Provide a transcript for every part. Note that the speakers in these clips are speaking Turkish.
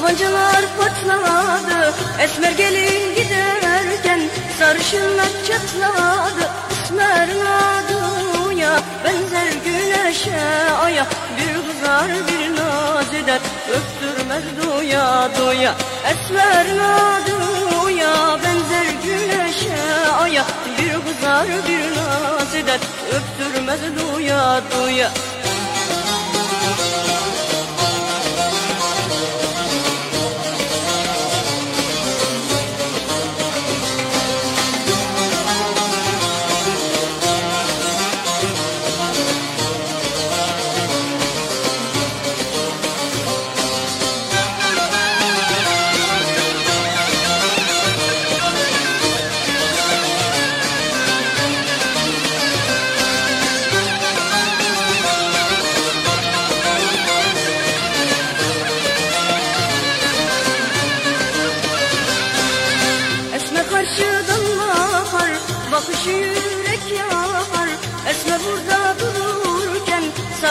Sancılar patladı Esmer gelin giderken Sarışınlar çatladı. Esmer'in adı ya Benzer güneşe aya Bir kızar bir naz eder Öptürmez doya doya. Esmer'in adı ya Benzer güneşe aya Bir kızar bir naz eder Öptürmez doya doya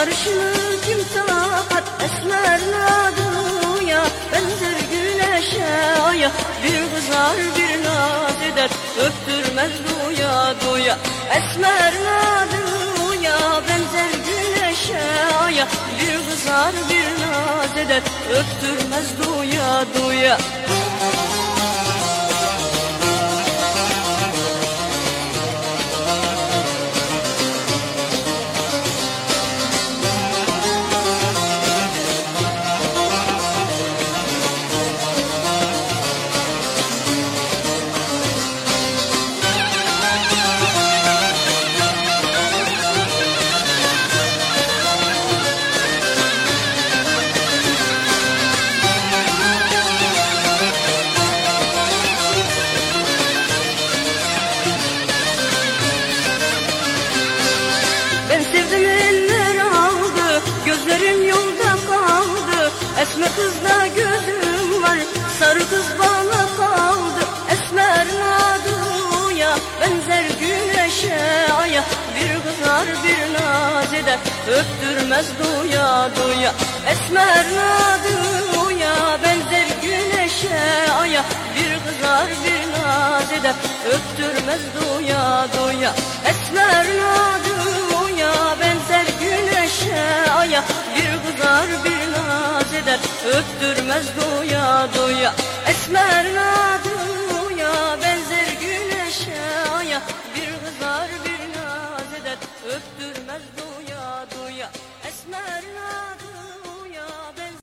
Sarışını kim takar Esmer adı ya Benzer güneşe aya. Bir kızar bir naz eder Öptürmez duya duya. Esmer adı ya Benzer güneşe aya. Bir kızar bir naz eder Öptürmez duya duya Esmer kızda gözüm var Sarı kız bana kaldı. Esmer adı ya Benzer güneşe aya Bir kızar bir naz eder Öptürmez duya duya. Esmer adı ya Benzer güneşe aya Bir kızar bir naz eder Öptürmez duya duya. Esmer adı Öptürmez doya doya. Esmer